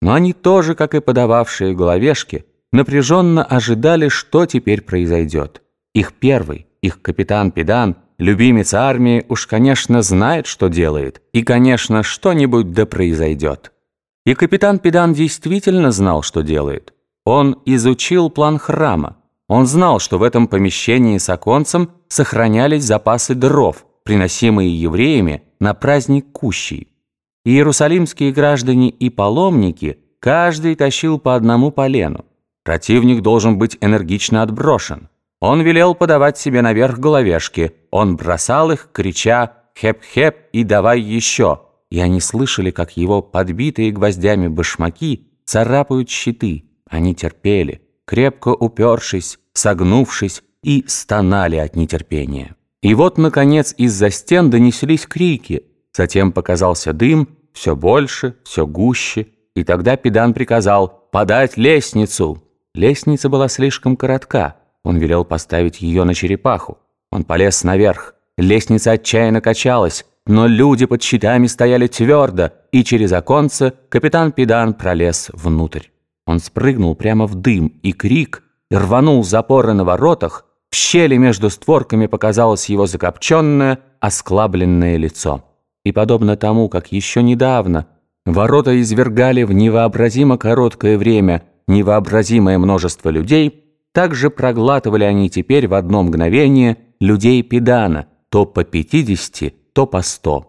Но они тоже, как и подававшие головешки, напряженно ожидали, что теперь произойдет. Их первый, их капитан Педан, любимец армии, уж, конечно, знает, что делает, и, конечно, что-нибудь да произойдет. И капитан Педан действительно знал, что делает. Он изучил план храма. Он знал, что в этом помещении с оконцем сохранялись запасы дров, приносимые евреями на праздник Кущий. Иерусалимские граждане и паломники, каждый тащил по одному полену. Противник должен быть энергично отброшен. Он велел подавать себе наверх головешки. Он бросал их, крича «Хеп-хеп» и «давай еще». И они слышали, как его подбитые гвоздями башмаки царапают щиты. Они терпели, крепко упершись, согнувшись и стонали от нетерпения. И вот, наконец, из-за стен донеслись крики – Затем показался дым, все больше, все гуще, и тогда педан приказал подать лестницу. Лестница была слишком коротка. Он велел поставить ее на черепаху. Он полез наверх. Лестница отчаянно качалась, но люди под щитами стояли твердо, и через оконце капитан Педан пролез внутрь. Он спрыгнул прямо в дым, и крик, и рванул запоры на воротах. В щели между створками показалось его закопченное, осклабленное лицо и подобно тому, как еще недавно ворота извергали в невообразимо короткое время невообразимое множество людей, также проглатывали они теперь в одно мгновение людей Педана, то по 50, то по 100.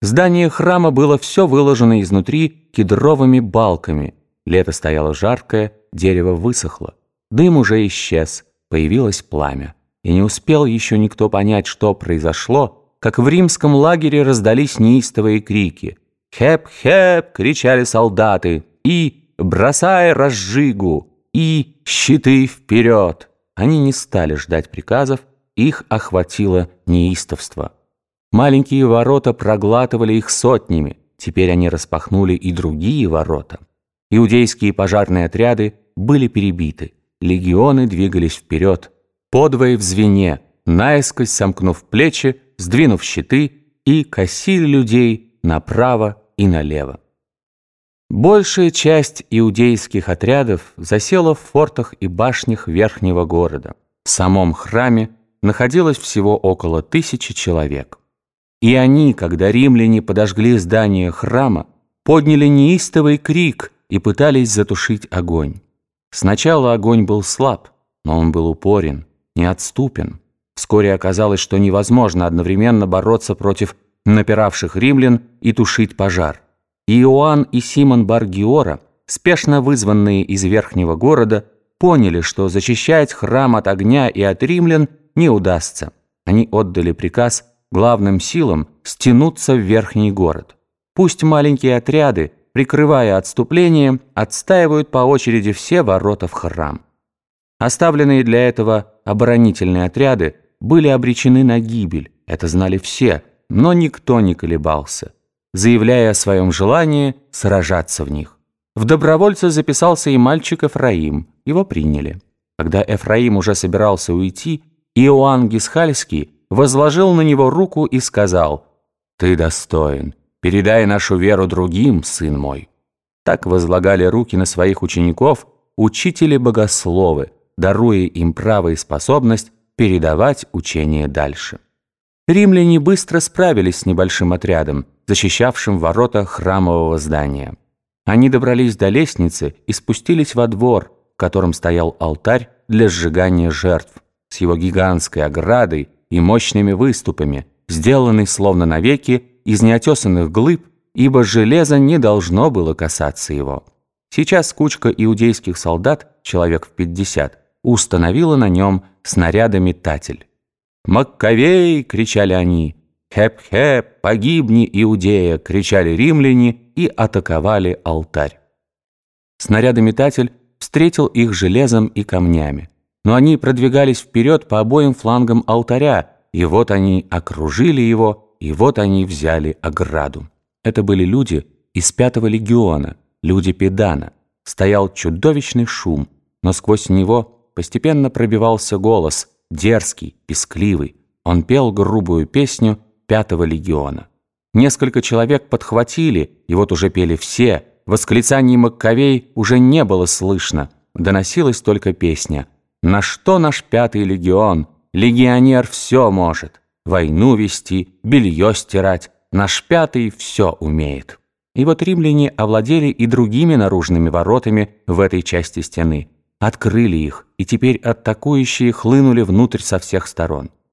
Здание храма было все выложено изнутри кедровыми балками. Лето стояло жаркое, дерево высохло. Дым уже исчез, появилось пламя. И не успел еще никто понять, что произошло, как в римском лагере раздались неистовые крики. «Хеп-хеп!» — кричали солдаты. И «Бросай разжигу!» И «Щиты вперед!» Они не стали ждать приказов, их охватило неистовство. Маленькие ворота проглатывали их сотнями, теперь они распахнули и другие ворота. Иудейские пожарные отряды были перебиты, легионы двигались вперед, подвое в звене, наискось сомкнув плечи, сдвинув щиты и косили людей направо и налево. Большая часть иудейских отрядов засела в фортах и башнях верхнего города. В самом храме находилось всего около тысячи человек. И они, когда римляне подожгли здание храма, подняли неистовый крик и пытались затушить огонь. Сначала огонь был слаб, но он был упорен, неотступен. Вскоре оказалось, что невозможно одновременно бороться против напиравших римлян и тушить пожар. Иоанн и Симон Баргиора, спешно вызванные из верхнего города, поняли, что защищать храм от огня и от римлян не удастся. Они отдали приказ главным силам стянуться в верхний город. Пусть маленькие отряды, прикрывая отступление, отстаивают по очереди все ворота в храм. Оставленные для этого оборонительные отряды были обречены на гибель, это знали все, но никто не колебался, заявляя о своем желании сражаться в них. В добровольцы записался и мальчик Эфраим, его приняли. Когда Эфраим уже собирался уйти, Иоанн Гисхальский возложил на него руку и сказал, «Ты достоин, передай нашу веру другим, сын мой». Так возлагали руки на своих учеников учители-богословы, даруя им право и способность передавать учение дальше. Римляне быстро справились с небольшим отрядом, защищавшим ворота храмового здания. Они добрались до лестницы и спустились во двор, в котором стоял алтарь для сжигания жертв, с его гигантской оградой и мощными выступами, сделанный словно навеки из неотесанных глыб, ибо железо не должно было касаться его. Сейчас кучка иудейских солдат, человек в пятьдесят, установила на нем снарядометатель. «Маккавей!» — кричали они. «Хеп-хеп! Погибни, Иудея!» — кричали римляне и атаковали алтарь. Снарядометатель встретил их железом и камнями. Но они продвигались вперед по обоим флангам алтаря, и вот они окружили его, и вот они взяли ограду. Это были люди из пятого легиона, люди Педана. Стоял чудовищный шум, но сквозь него постепенно пробивался голос, дерзкий, пескливый. Он пел грубую песню пятого легиона. Несколько человек подхватили, и вот уже пели все восклицаний Маккавей уже не было слышно, доносилась только песня «На что наш пятый легион? Легионер все может. Войну вести, белье стирать, наш пятый все умеет». И вот римляне овладели и другими наружными воротами в этой части стены. Открыли их, и теперь атакующие хлынули внутрь со всех сторон.